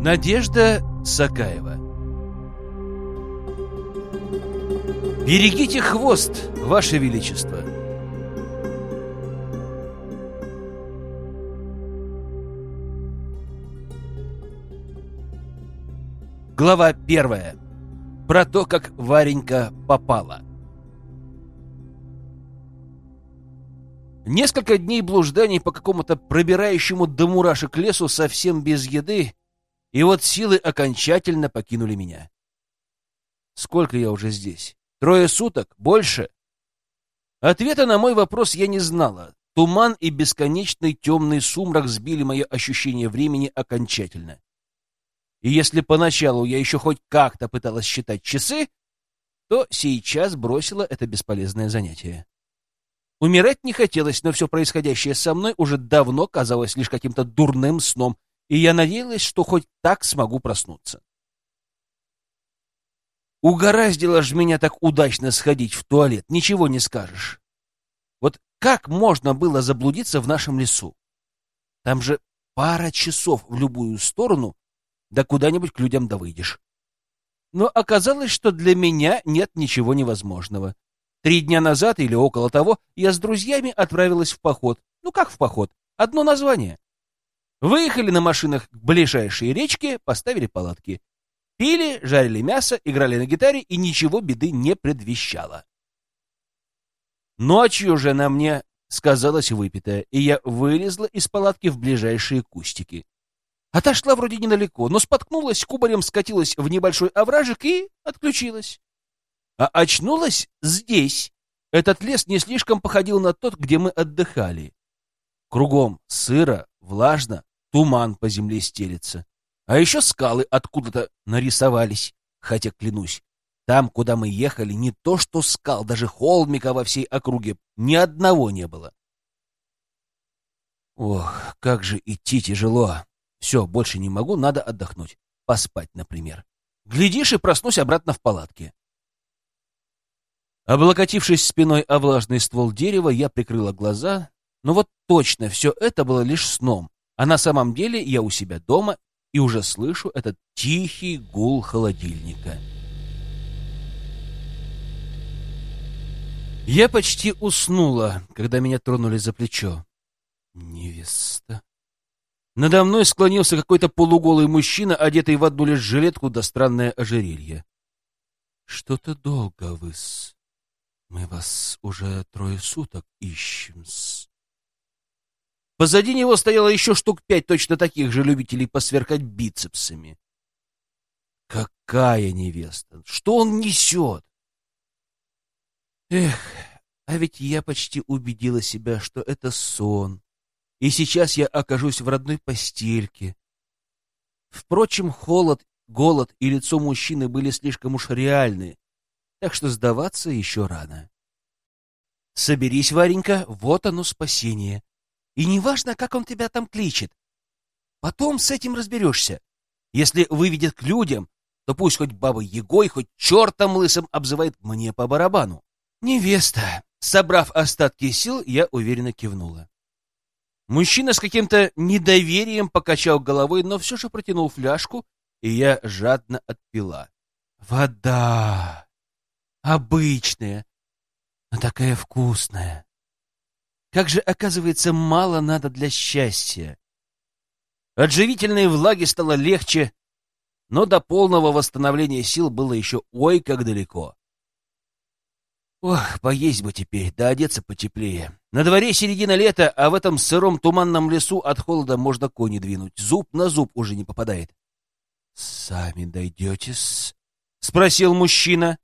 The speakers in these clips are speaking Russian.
Надежда Сакаева Берегите хвост, Ваше Величество! Глава первая. Про то, как Варенька попала. Несколько дней блужданий по какому-то пробирающему до мурашек лесу совсем без еды, и вот силы окончательно покинули меня. Сколько я уже здесь? Трое суток? Больше? Ответа на мой вопрос я не знала. Туман и бесконечный темный сумрак сбили мое ощущение времени окончательно. И если поначалу я еще хоть как-то пыталась считать часы, то сейчас бросила это бесполезное занятие. Умирать не хотелось, но все происходящее со мной уже давно казалось лишь каким-то дурным сном, и я надеялась, что хоть так смогу проснуться. Угораздило ж меня так удачно сходить в туалет, ничего не скажешь. Вот как можно было заблудиться в нашем лесу? Там же пара часов в любую сторону, да куда-нибудь к людям да выйдешь. Но оказалось, что для меня нет ничего невозможного. Три дня назад или около того я с друзьями отправилась в поход. Ну как в поход? Одно название. Выехали на машинах к ближайшей речке, поставили палатки. Пили, жарили мясо, играли на гитаре, и ничего беды не предвещало. Ночью же на мне сказалось выпитое, и я вылезла из палатки в ближайшие кустики. Отошла вроде недалеко, но споткнулась, кубарем скатилась в небольшой овражек и отключилась. А очнулась здесь. Этот лес не слишком походил на тот, где мы отдыхали. Кругом сыро, влажно, туман по земле стелется. А еще скалы откуда-то нарисовались. Хотя, клянусь, там, куда мы ехали, не то что скал, даже холмика во всей округе ни одного не было. Ох, как же идти тяжело. Все, больше не могу, надо отдохнуть. Поспать, например. Глядишь и проснусь обратно в палатке. Облокотившись спиной о влажный ствол дерева, я прикрыла глаза, но вот точно все это было лишь сном, а на самом деле я у себя дома и уже слышу этот тихий гул холодильника. Я почти уснула, когда меня тронули за плечо. Невеста. Надо мной склонился какой-то полуголый мужчина, одетый в одну лишь жилетку да странное ожерелье. — Что-то долго вы-с. Мы вас уже трое суток ищем-с. Позади него стояло еще штук пять точно таких же любителей посверкать бицепсами. Какая невеста! Что он несет? Эх, а ведь я почти убедила себя, что это сон, и сейчас я окажусь в родной постельке. Впрочем, холод, голод и лицо мужчины были слишком уж реальны, так что сдаваться еще рано. Соберись, Варенька, вот оно спасение. И неважно, как он тебя там кличет. Потом с этим разберешься. Если выведет к людям, то пусть хоть бабой Егой, хоть чертом лысым обзывает мне по барабану. Невеста. Собрав остатки сил, я уверенно кивнула. Мужчина с каким-то недоверием покачал головой, но все же протянул фляжку, и я жадно отпила. Вода! Обычная, но такая вкусная. Как же, оказывается, мало надо для счастья. От живительной влаги стало легче, но до полного восстановления сил было еще ой как далеко. Ох, поесть бы теперь, да одеться потеплее. На дворе середина лета, а в этом сыром туманном лесу от холода можно кони двинуть. Зуб на зуб уже не попадает. — Сами дойдете-с? — спросил мужчина.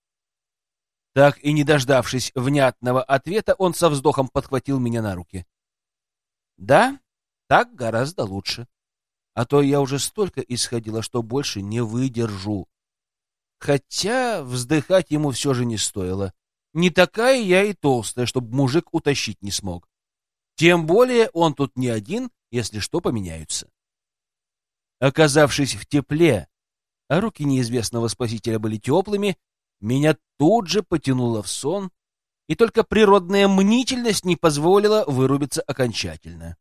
Так и не дождавшись внятного ответа, он со вздохом подхватил меня на руки. Да, так гораздо лучше. А то я уже столько исходила, что больше не выдержу. Хотя вздыхать ему все же не стоило. Не такая я и толстая, чтобы мужик утащить не смог. Тем более он тут не один, если что, поменяются. Оказавшись в тепле, а руки неизвестного спасителя были теплыми, меня тут же потянуло в сон, и только природная мнительность не позволила вырубиться окончательно.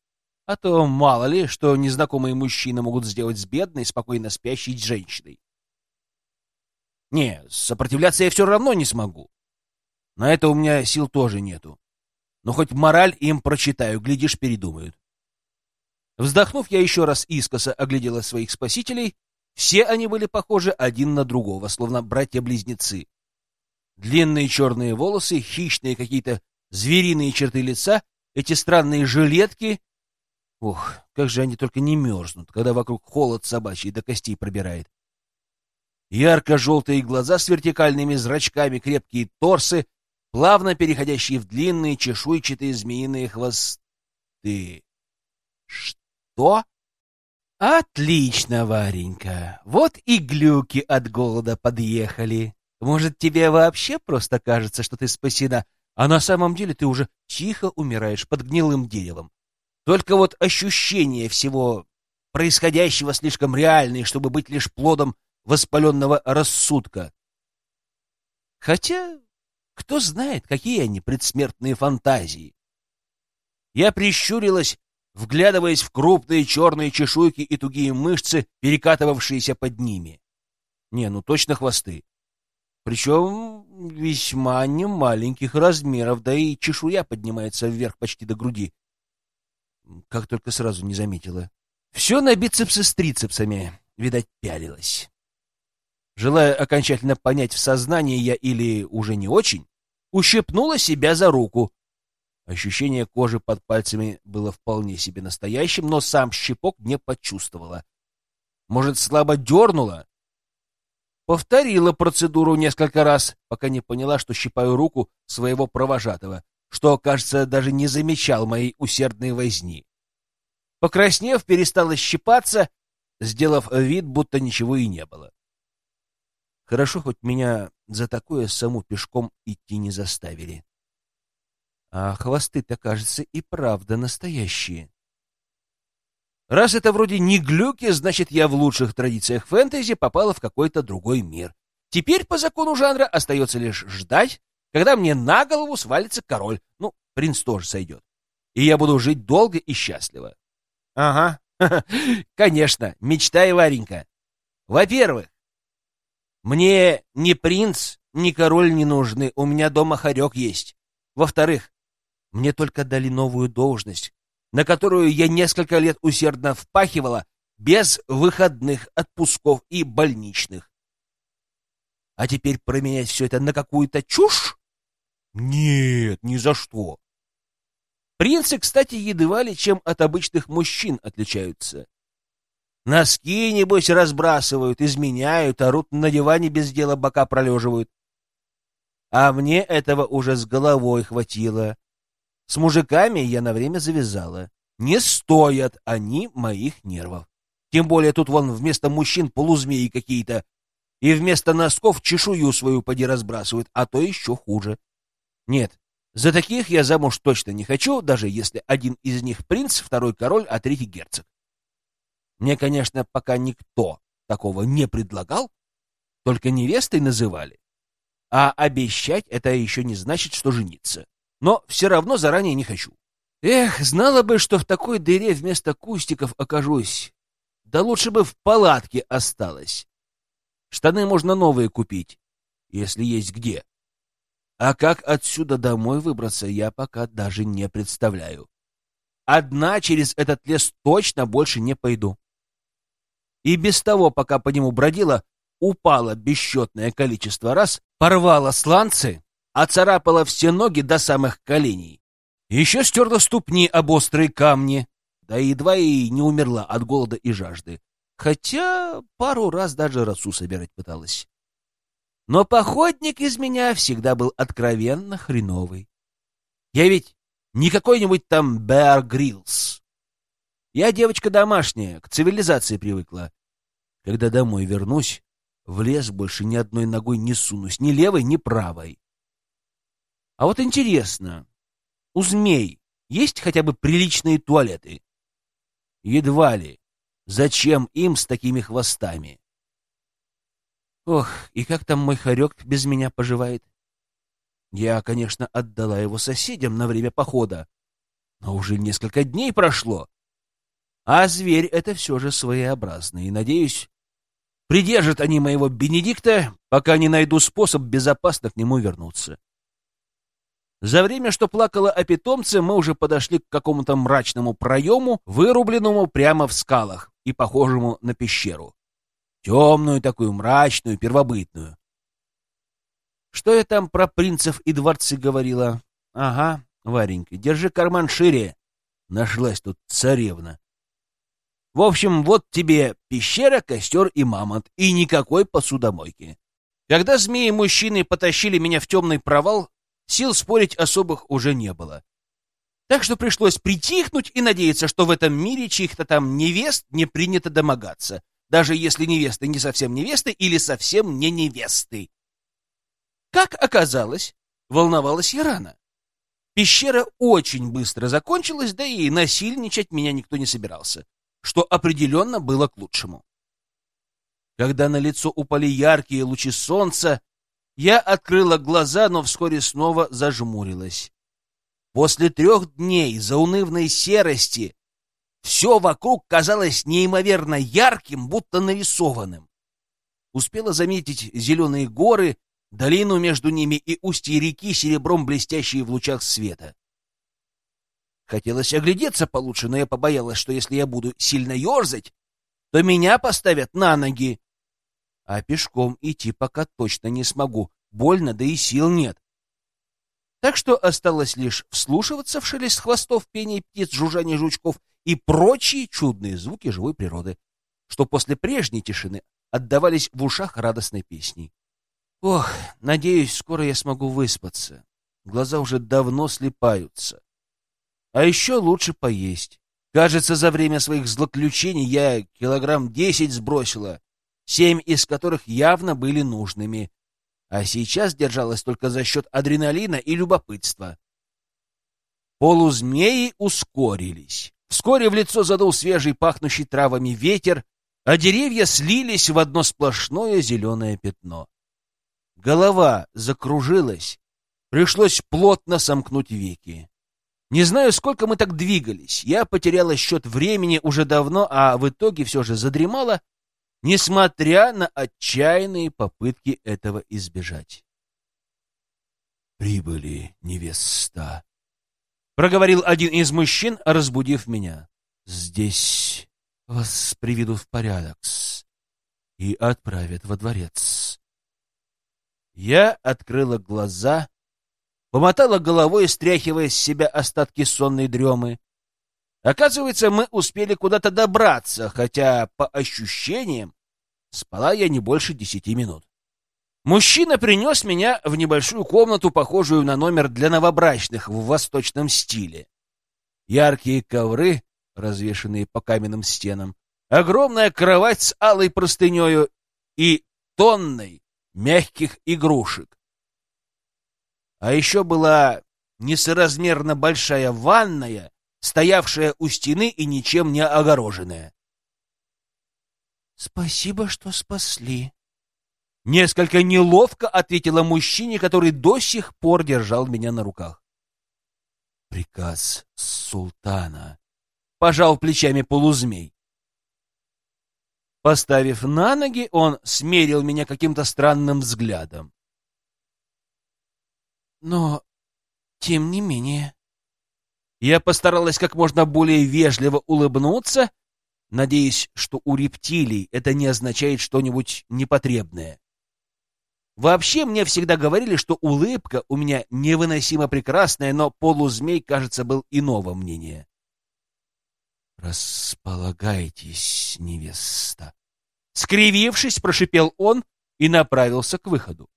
А то мало ли, что незнакомые мужчины могут сделать с бедной, спокойно спящей женщиной. Не, сопротивляться я все равно не смогу. На это у меня сил тоже нету. Но хоть мораль им прочитаю, глядишь, передумают. Вздохнув, я еще раз искоса оглядела своих спасителей. Все они были похожи один на другого, словно братья-близнецы. Длинные черные волосы, хищные какие-то звериные черты лица, эти странные жилетки. Ух, как же они только не мерзнут, когда вокруг холод собачий до костей пробирает. Ярко-желтые глаза с вертикальными зрачками, крепкие торсы, плавно переходящие в длинные чешуйчатые змеиные хвосты. Что? Отлично, Варенька. Вот и глюки от голода подъехали. Может, тебе вообще просто кажется, что ты спасена, а на самом деле ты уже тихо умираешь под гнилым деревом. Только вот ощущение всего происходящего слишком реальное, чтобы быть лишь плодом воспаленного рассудка. Хотя, кто знает, какие они предсмертные фантазии. Я прищурилась, вглядываясь в крупные черные чешуйки и тугие мышцы, перекатывавшиеся под ними. Не, ну точно хвосты. Причем весьма немаленьких размеров, да и чешуя поднимается вверх почти до груди. Как только сразу не заметила. Все на бицепсы с трицепсами, видать, пялилось. Желая окончательно понять в сознании я или уже не очень, ущипнула себя за руку. Ощущение кожи под пальцами было вполне себе настоящим, но сам щипок не почувствовала. Может, слабо дернула? Повторила процедуру несколько раз, пока не поняла, что щипаю руку своего провожатого, что, кажется, даже не замечал моей усердной возни. Покраснев, перестала щипаться, сделав вид, будто ничего и не было. Хорошо, хоть меня за такое саму пешком идти не заставили. А хвосты-то, кажется, и правда настоящие. Раз это вроде не глюки, значит, я в лучших традициях фэнтези попала в какой-то другой мир. Теперь по закону жанра остается лишь ждать, когда мне на голову свалится король. Ну, принц тоже сойдет. И я буду жить долго и счастливо. Ага, конечно, мечтай, Варенька. Во-первых, мне ни принц, ни король не нужны, у меня дома хорек есть. Во-вторых, мне только дали новую должность, на которую я несколько лет усердно впахивала без выходных отпусков и больничных. А теперь променять все это на какую-то чушь? Нет, ни за что. Принцы, кстати, едва ли чем от обычных мужчин отличаются. Носки, небось, разбрасывают, изменяют, орут на диване без дела бока пролеживают. А мне этого уже с головой хватило. С мужиками я на время завязала. Не стоят они моих нервов. Тем более тут вон вместо мужчин полузмеи какие-то. И вместо носков чешую свою поди разбрасывают, а то еще хуже. Нет, за таких я замуж точно не хочу, даже если один из них принц, второй король, а третий герцог. Мне, конечно, пока никто такого не предлагал, только невестой называли. А обещать это еще не значит, что жениться. Но все равно заранее не хочу. Эх, знала бы, что в такой дыре вместо кустиков окажусь. Да лучше бы в палатке осталось. Штаны можно новые купить, если есть где. А как отсюда домой выбраться, я пока даже не представляю. Одна через этот лес точно больше не пойду и без того, пока по нему бродила, упала бесчетное количество раз, порвала сланцы, оцарапала все ноги до самых коленей. Еще стерла ступни об острые камни, да едва и не умерла от голода и жажды, хотя пару раз даже росу собирать пыталась. Но походник из меня всегда был откровенно хреновый. Я ведь не какой-нибудь там Бэр Гриллс. Я девочка домашняя, к цивилизации привыкла. Когда домой вернусь, в лес больше ни одной ногой не сунусь, ни левой, ни правой. А вот интересно, у змей есть хотя бы приличные туалеты? Едва ли. Зачем им с такими хвостами? Ох, и как там мой хорек без меня поживает? Я, конечно, отдала его соседям на время похода, но уже несколько дней прошло. А зверь — это все же своеобразный, и, надеюсь, придержат они моего Бенедикта, пока не найду способ безопасно к нему вернуться. За время, что плакала о питомце, мы уже подошли к какому-то мрачному проему, вырубленному прямо в скалах и похожему на пещеру. Темную такую, мрачную, первобытную. Что я там про принцев и дворцы говорила? Ага, Варенька, держи карман шире. Нашлась тут царевна. В общем, вот тебе пещера, костер и мамонт, и никакой посудомойки. Когда змеи-мужчины потащили меня в темный провал, Сил спорить особых уже не было. Так что пришлось притихнуть и надеяться, что в этом мире чьих-то там невест не принято домогаться, даже если невесты не совсем невесты или совсем не невесты. Как оказалось, волновалась я рано. Пещера очень быстро закончилась, да и насильничать меня никто не собирался, что определенно было к лучшему. Когда на лицо упали яркие лучи солнца, я открыла глаза, но вскоре снова зажмурилась. После трех дней заунывной серости все вокруг казалось неимоверно ярким, будто нарисованным. Успела заметить зеленые горы, долину между ними и устье реки, серебром блестящие в лучах света. Хотелось оглядеться получше, но я побоялась, что если я буду сильно ерзать, то меня поставят на ноги, а пешком идти пока точно не смогу. Больно, да и сил нет. Так что осталось лишь вслушиваться в шелест хвостов, пение птиц, жужжание жучков и прочие чудные звуки живой природы, что после прежней тишины отдавались в ушах радостной песней. Ох, надеюсь, скоро я смогу выспаться. Глаза уже давно слепаются. А еще лучше поесть. Кажется, за время своих злоключений я килограмм десять сбросила, семь из которых явно были нужными, а сейчас держалась только за счет адреналина и любопытства. Полузмеи ускорились. Вскоре в лицо задул свежий, пахнущий травами ветер, а деревья слились в одно сплошное зеленое пятно. Голова закружилась, пришлось плотно сомкнуть веки. Не знаю, сколько мы так двигались. Я потеряла счет времени уже давно, а в итоге все же задремала несмотря на отчаянные попытки этого избежать. «Прибыли, невеста», — проговорил один из мужчин, разбудив меня. «Здесь вас приведут в порядок и отправят во дворец». Я открыла глаза, помотала головой, стряхивая с себя остатки сонной дремы. Оказывается, мы успели куда-то добраться, хотя, по ощущениям, Спала я не больше десяти минут. Мужчина принес меня в небольшую комнату, похожую на номер для новобрачных в восточном стиле. Яркие ковры, развешанные по каменным стенам, огромная кровать с алой простынею и тонной мягких игрушек. А еще была несоразмерно большая ванная, стоявшая у стены и ничем не огороженная. Спасибо, что спасли. Несколько неловко ответила мужчине, который до сих пор держал меня на руках. Приказ султана. Пожал плечами полузмей. Поставив на ноги, он смерил меня каким-то странным взглядом. Но, тем не менее... Я постаралась как можно более вежливо улыбнуться надеясь, что у рептилий это не означает что-нибудь непотребное. Вообще, мне всегда говорили, что улыбка у меня невыносимо прекрасная, но полузмей, кажется, был иного мнения. «Располагайтесь, невеста!» Скривившись, прошипел он и направился к выходу.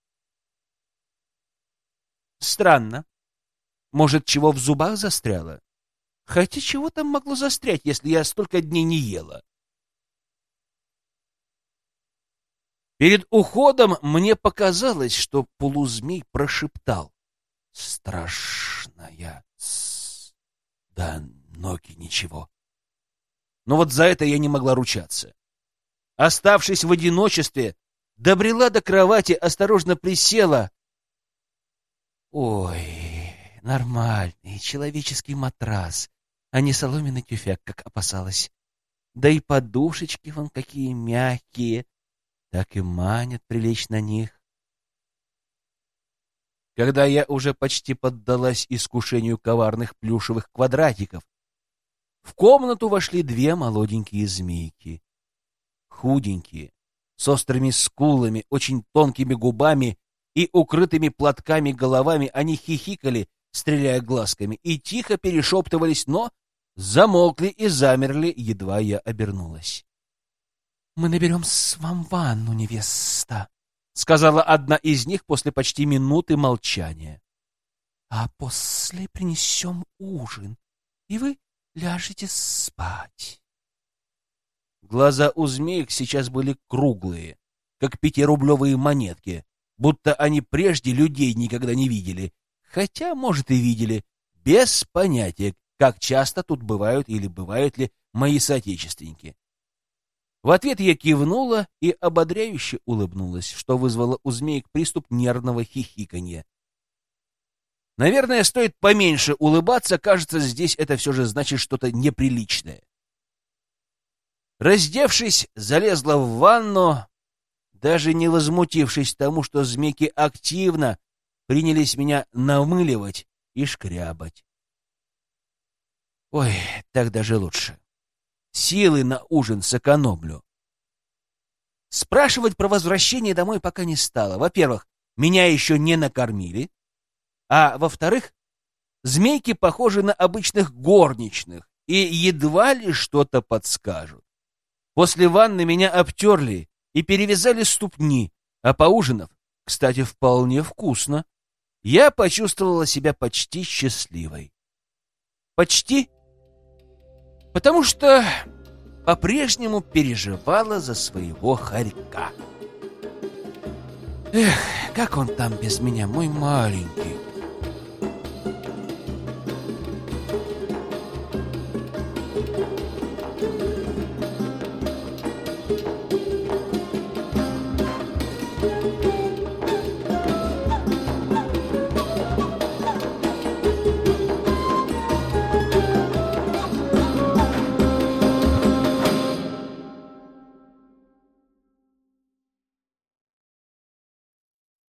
Странно. Может, чего в зубах застряло? Хотя чего там могло застрять, если я столько дней не ела? Перед уходом мне показалось, что полузмей прошептал. Страшная. Да, ноги ничего. Но вот за это я не могла ручаться. Оставшись в одиночестве, добрела до кровати, осторожно присела. Ой, нормальный человеческий матрас а не соломенный тюфяк, как опасалась. Да и подушечки вон какие мягкие, так и манят прилечь на них. Когда я уже почти поддалась искушению коварных плюшевых квадратиков, в комнату вошли две молоденькие змейки. Худенькие, с острыми скулами, очень тонкими губами и укрытыми платками головами, они хихикали, стреляя глазками, и тихо перешептывались, но замолкли и замерли, едва я обернулась. — Мы наберем с вам ванну, невеста, сказала одна из них после почти минуты молчания. А после принесем ужин, и вы ляжете спать. Глаза у змеек сейчас были круглые, как пятирублевые монетки, будто они прежде людей никогда не видели, хотя, может, и видели, без понятия, как часто тут бывают или бывают ли мои соотечественники. В ответ я кивнула и ободряюще улыбнулась, что вызвало у змеек приступ нервного хихиканья. Наверное, стоит поменьше улыбаться, кажется, здесь это все же значит что-то неприличное. Раздевшись, залезла в ванну, даже не возмутившись тому, что змейки активно принялись меня намыливать и шкрябать. Ой, так даже лучше силы на ужин сэкономлю. Спрашивать про возвращение домой пока не стало. Во-первых, меня еще не накормили, а во-вторых, змейки похожи на обычных горничных и едва ли что-то подскажут. После ванны меня обтерли и перевязали ступни, а поужинав, кстати, вполне вкусно, я почувствовала себя почти счастливой. Почти потому что по-прежнему переживала за своего хорька. Эх, как он там без меня, мой маленький.